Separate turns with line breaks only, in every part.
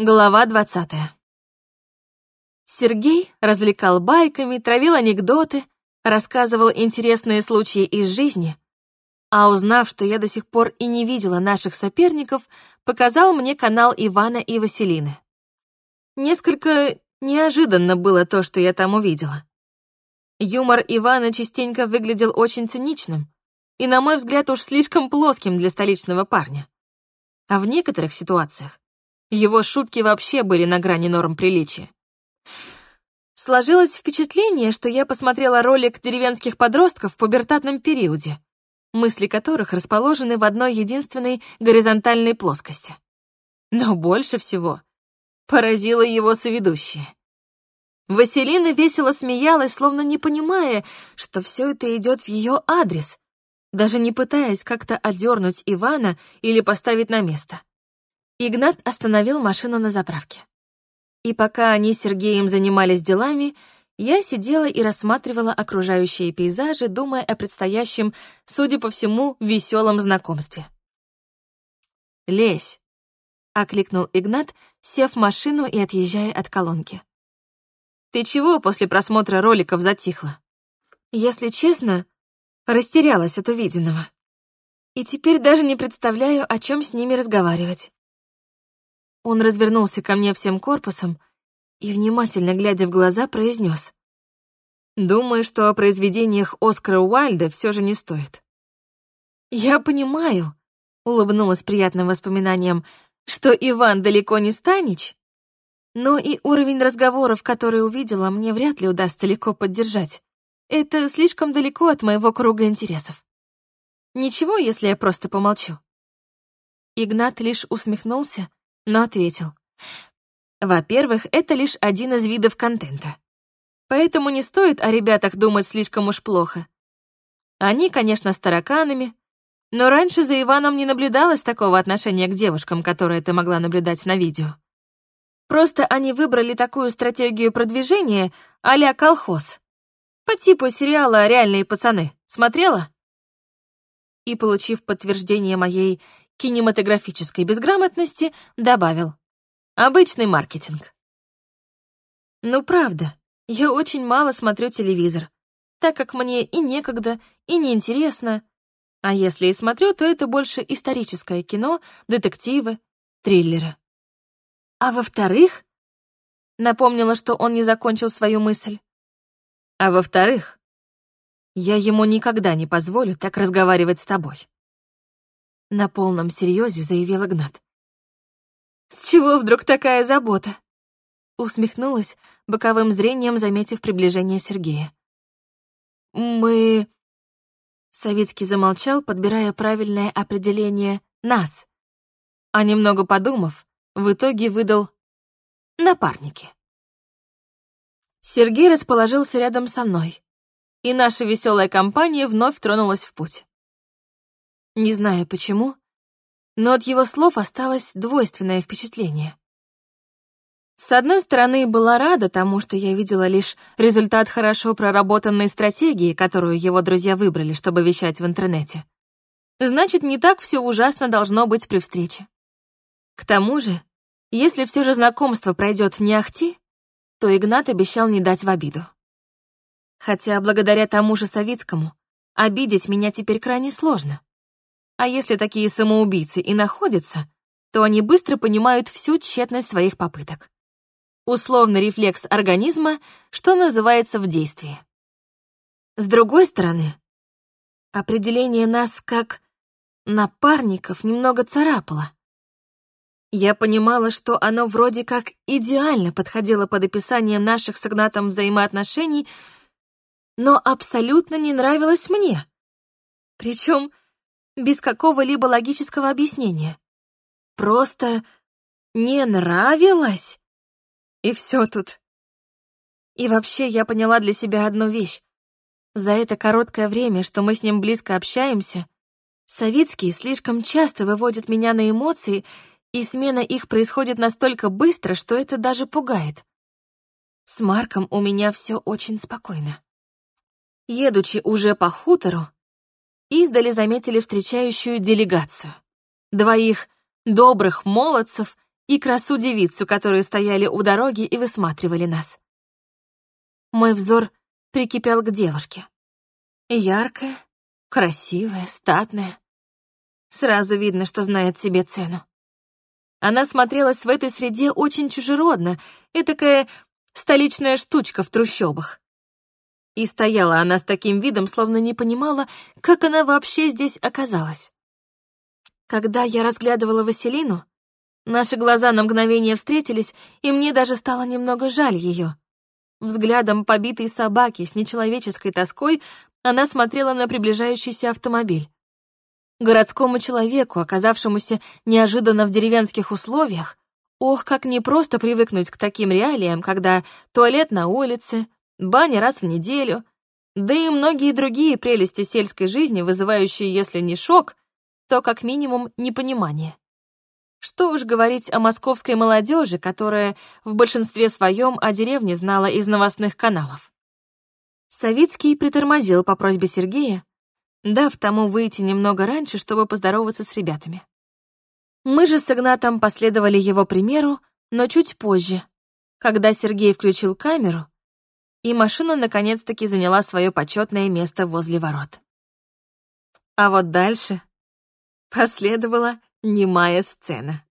Глава двадцатая. Сергей развлекал байками, травил анекдоты, рассказывал интересные случаи из жизни, а узнав, что я до сих пор и не видела наших соперников, показал мне канал Ивана и Василины. Несколько неожиданно было то, что я там увидела. Юмор Ивана частенько выглядел очень циничным и, на мой взгляд, уж слишком плоским для столичного парня. А в некоторых ситуациях его шутки вообще были на грани норм приличия. Сложилось впечатление, что я посмотрела ролик деревенских подростков в пубертатном периоде, мысли которых расположены в одной единственной горизонтальной плоскости. Но больше всего поразило его соведущее. Василина весело смеялась, словно не понимая, что все это идет в ее адрес, даже не пытаясь как-то одернуть Ивана или поставить на место. Игнат остановил машину на заправке. И пока они с Сергеем занимались делами, я сидела и рассматривала окружающие пейзажи, думая о предстоящем, судя по всему, веселом знакомстве. «Лезь!» — окликнул Игнат, сев в машину и отъезжая от колонки. «Ты чего после просмотра роликов затихла?» Если честно, растерялась от увиденного. И теперь даже не представляю, о чем с ними разговаривать. Он развернулся ко мне всем корпусом и, внимательно глядя в глаза, произнес. «Думаю, что о произведениях Оскара Уайльда все же не стоит». «Я понимаю», — улыбнулась приятным воспоминанием, «что Иван далеко не Станич, но и уровень разговоров, который увидела, мне вряд ли удастся легко поддержать. Это слишком далеко от моего круга интересов. Ничего, если я просто помолчу». Игнат лишь усмехнулся, но ответил. Во-первых, это лишь один из видов контента. Поэтому не стоит о ребятах думать слишком уж плохо. Они, конечно, с тараканами, но раньше за Иваном не наблюдалось такого отношения к девушкам, которое ты могла наблюдать на видео. Просто они выбрали такую стратегию продвижения а колхоз. По типу сериала «Реальные пацаны». Смотрела? И, получив подтверждение моей кинематографической безграмотности, добавил «Обычный маркетинг». Ну, правда, я очень мало смотрю телевизор, так как мне и некогда, и неинтересно. А если и смотрю, то это больше историческое кино, детективы, триллеры. А во-вторых, напомнила, что он не закончил свою мысль. А во-вторых, я ему никогда не позволю так разговаривать с тобой. На полном серьезе заявил Игнат. «С чего вдруг такая забота?» Усмехнулась, боковым зрением заметив приближение Сергея. «Мы...» Савицкий замолчал, подбирая правильное определение «нас», а немного подумав, в итоге выдал «напарники». Сергей расположился рядом со мной, и наша веселая компания вновь тронулась в путь. Не знаю почему, но от его слов осталось двойственное впечатление. С одной стороны, была рада тому, что я видела лишь результат хорошо проработанной стратегии, которую его друзья выбрали, чтобы вещать в интернете. Значит, не так все ужасно должно быть при встрече. К тому же, если все же знакомство пройдет не ахти, то Игнат обещал не дать в обиду. Хотя благодаря тому же Савицкому обидеть меня теперь крайне сложно. А если такие самоубийцы и находятся, то они быстро понимают всю тщетность своих попыток. Условный рефлекс организма, что называется в действии. С другой стороны, определение нас как напарников немного царапало. Я понимала, что оно вроде как идеально подходило под описание наших с Игнатом взаимоотношений, но абсолютно не нравилось мне. Причем без какого-либо логического объяснения. Просто не нравилось. И все тут. И вообще я поняла для себя одну вещь. За это короткое время, что мы с ним близко общаемся, Савицкий слишком часто выводит меня на эмоции, и смена их происходит настолько быстро, что это даже пугает. С Марком у меня все очень спокойно. Едучи уже по хутору, издали заметили встречающую делегацию. Двоих добрых молодцев и красу-девицу, которые стояли у дороги и высматривали нас. Мой взор прикипел к девушке. Яркая, красивая, статная. Сразу видно, что знает себе цену. Она смотрелась в этой среде очень чужеродно, этакая столичная штучка в трущобах. И стояла она с таким видом, словно не понимала, как она вообще здесь оказалась. Когда я разглядывала Василину, наши глаза на мгновение встретились, и мне даже стало немного жаль ее. Взглядом побитой собаки с нечеловеческой тоской она смотрела на приближающийся автомобиль. Городскому человеку, оказавшемуся неожиданно в деревенских условиях, ох, как непросто привыкнуть к таким реалиям, когда туалет на улице, баня раз в неделю, да и многие другие прелести сельской жизни, вызывающие, если не шок, то как минимум непонимание. Что уж говорить о московской молодежи, которая в большинстве своем о деревне знала из новостных каналов. Савицкий притормозил по просьбе Сергея, дав тому выйти немного раньше, чтобы поздороваться с ребятами. Мы же с Игнатом последовали его примеру, но чуть позже, когда Сергей включил камеру, и машина наконец-таки заняла свое почетное место возле ворот. А вот дальше Последовала немая сцена.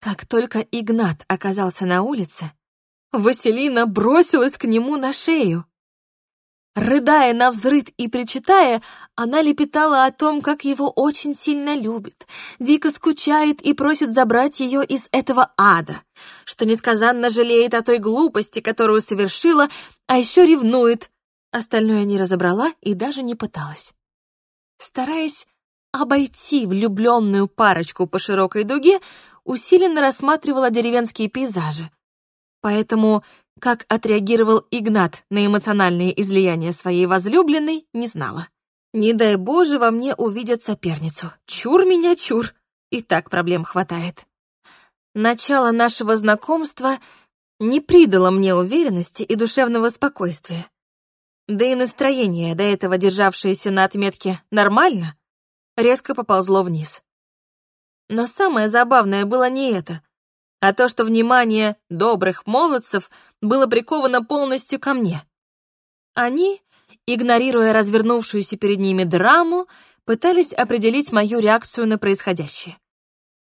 Как только Игнат оказался на улице, Василина бросилась к нему на шею. Рыдая на взрыд и причитая, она лепетала о том, как его очень сильно любит, дико скучает и просит забрать ее из этого ада, что несказанно жалеет о той глупости, которую совершила, а еще ревнует. Остальное не разобрала и даже не пыталась. Стараясь обойти влюбленную парочку по широкой дуге, усиленно рассматривала деревенские пейзажи. Поэтому, как отреагировал Игнат на эмоциональные излияния своей возлюбленной, не знала. Не дай Боже во мне увидят соперницу. Чур меня, чур. И так проблем хватает. Начало нашего знакомства не придало мне уверенности и душевного спокойствия. Да и настроение, до этого державшееся на отметке «нормально», резко поползло вниз. Но самое забавное было не это, а то, что внимание добрых молодцев было приковано полностью ко мне. Они, игнорируя развернувшуюся перед ними драму, пытались определить мою реакцию на происходящее.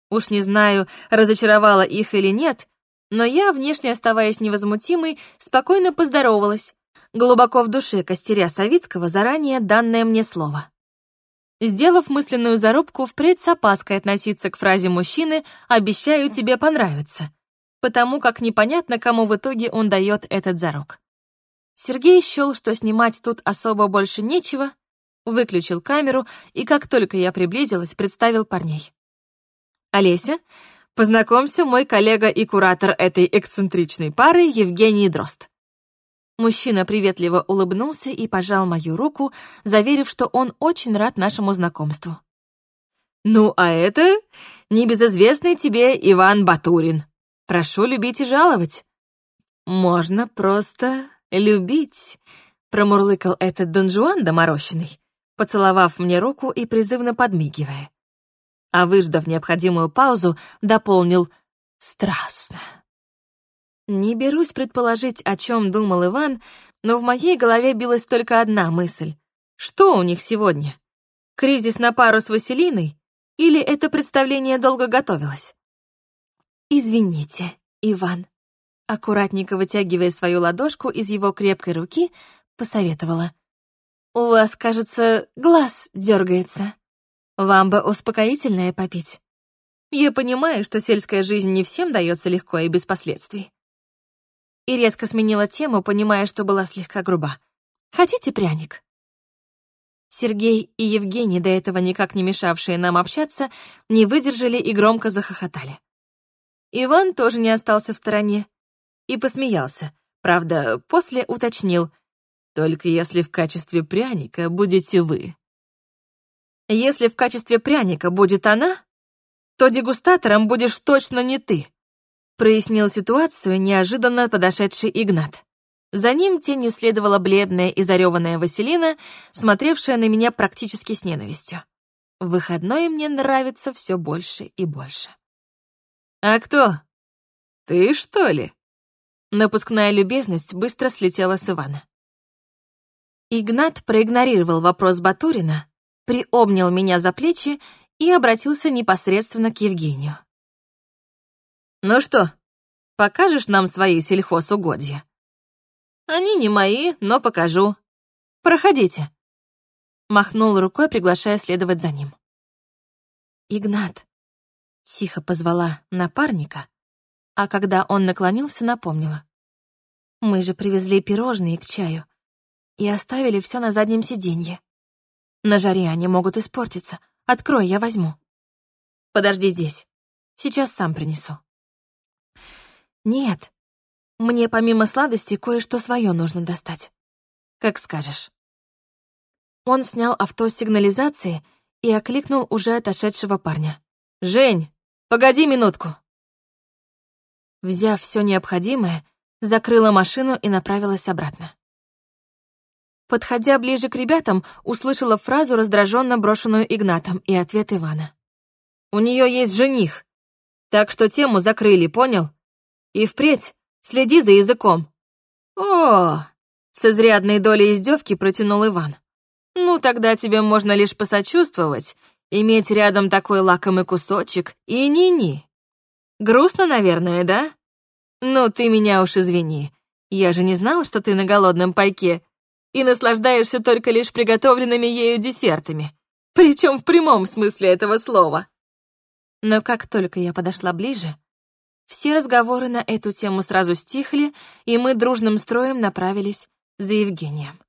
Уж не знаю, разочаровала их или нет, но я, внешне оставаясь невозмутимой, спокойно поздоровалась, глубоко в душе костеря Савицкого заранее данное мне слово сделав мысленную зарубку впредь с опаской относиться к фразе мужчины «обещаю тебе понравиться», потому как непонятно, кому в итоге он дает этот зарок. Сергей счел, что снимать тут особо больше нечего, выключил камеру и, как только я приблизилась, представил парней. «Олеся, познакомься, мой коллега и куратор этой эксцентричной пары Евгений Дрозд. Мужчина приветливо улыбнулся и пожал мою руку, заверив, что он очень рад нашему знакомству. «Ну, а это небезызвестный тебе Иван Батурин. Прошу любить и жаловать». «Можно просто любить», — промурлыкал этот Дон Жуан доморощенный, поцеловав мне руку и призывно подмигивая. А выждав необходимую паузу, дополнил «страстно». Не берусь предположить, о чем думал Иван, но в моей голове билась только одна мысль. Что у них сегодня? Кризис на пару с Василиной? Или это представление долго готовилось? «Извините, Иван», аккуратненько вытягивая свою ладошку из его крепкой руки, посоветовала. «У вас, кажется, глаз дергается. Вам бы успокоительное попить. Я понимаю, что сельская жизнь не всем дается легко и без последствий и резко сменила тему, понимая, что была слегка груба. «Хотите пряник?» Сергей и Евгений, до этого никак не мешавшие нам общаться, не выдержали и громко захохотали. Иван тоже не остался в стороне и посмеялся. Правда, после уточнил, «Только если в качестве пряника будете вы». «Если в качестве пряника будет она, то дегустатором будешь точно не ты», прояснил ситуацию неожиданно подошедший Игнат. За ним тенью следовала бледная и зареванная Василина, смотревшая на меня практически с ненавистью. В выходной мне нравится все больше и больше. «А кто? Ты, что ли?» Напускная любезность быстро слетела с Ивана. Игнат проигнорировал вопрос Батурина, приобнял меня за плечи и обратился непосредственно к Евгению. «Ну что, покажешь нам свои сельхозугодья?» «Они не мои, но покажу. Проходите», — махнул рукой, приглашая следовать за ним. «Игнат», — тихо позвала напарника, а когда он наклонился, напомнила. «Мы же привезли пирожные к чаю и оставили все на заднем сиденье. На жаре они могут испортиться. Открой, я возьму. Подожди здесь. Сейчас сам принесу». «Нет, мне помимо сладостей кое-что свое нужно достать. Как скажешь». Он снял авто с сигнализации и окликнул уже отошедшего парня. «Жень, погоди минутку!» Взяв все необходимое, закрыла машину и направилась обратно. Подходя ближе к ребятам, услышала фразу, раздраженно брошенную Игнатом, и ответ Ивана. «У нее есть жених, так что тему закрыли, понял? И впредь следи за языком». «О!» — с изрядной долей издевки протянул Иван. «Ну, тогда тебе можно лишь посочувствовать, иметь рядом такой лакомый кусочек и ни-ни. Грустно, наверное, да? Ну, ты меня уж извини. Я же не знала, что ты на голодном пайке и наслаждаешься только лишь приготовленными ею десертами. Причем в прямом смысле этого слова. Но как только я подошла ближе, все разговоры на эту тему сразу стихли, и мы дружным строем направились за Евгением.